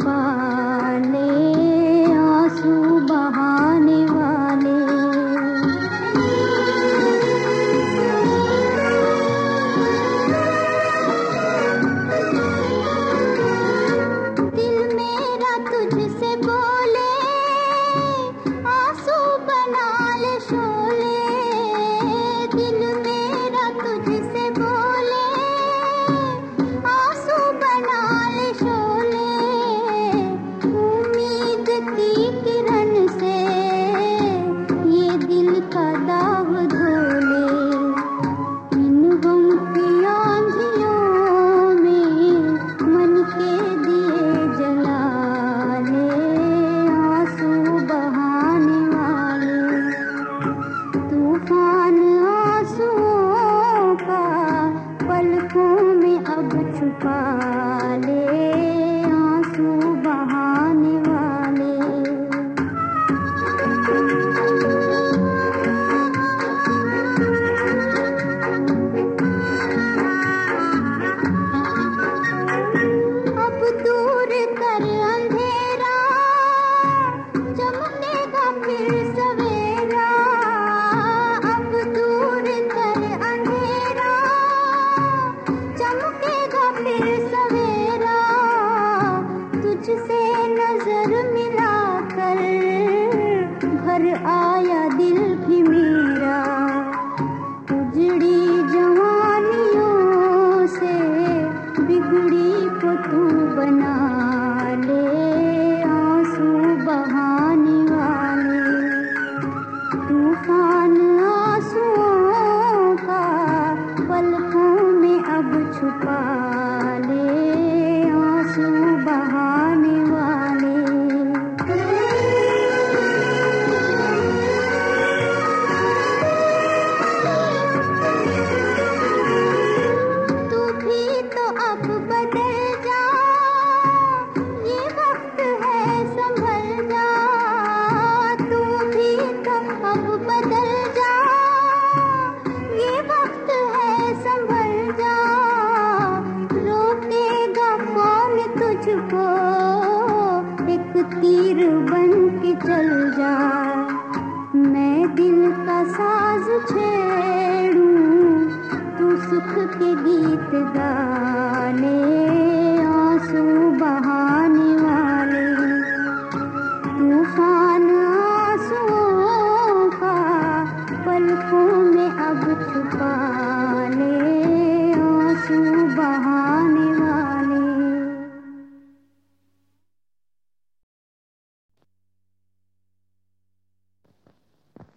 apart. पापा Hari एक तीर बन के चल जा मैं दिल का साज छेड़ू, तू सुख के गीत गाने, आँसू बहाने वाले। तूफ़ान आंसुओं का पलकों में अब छुपा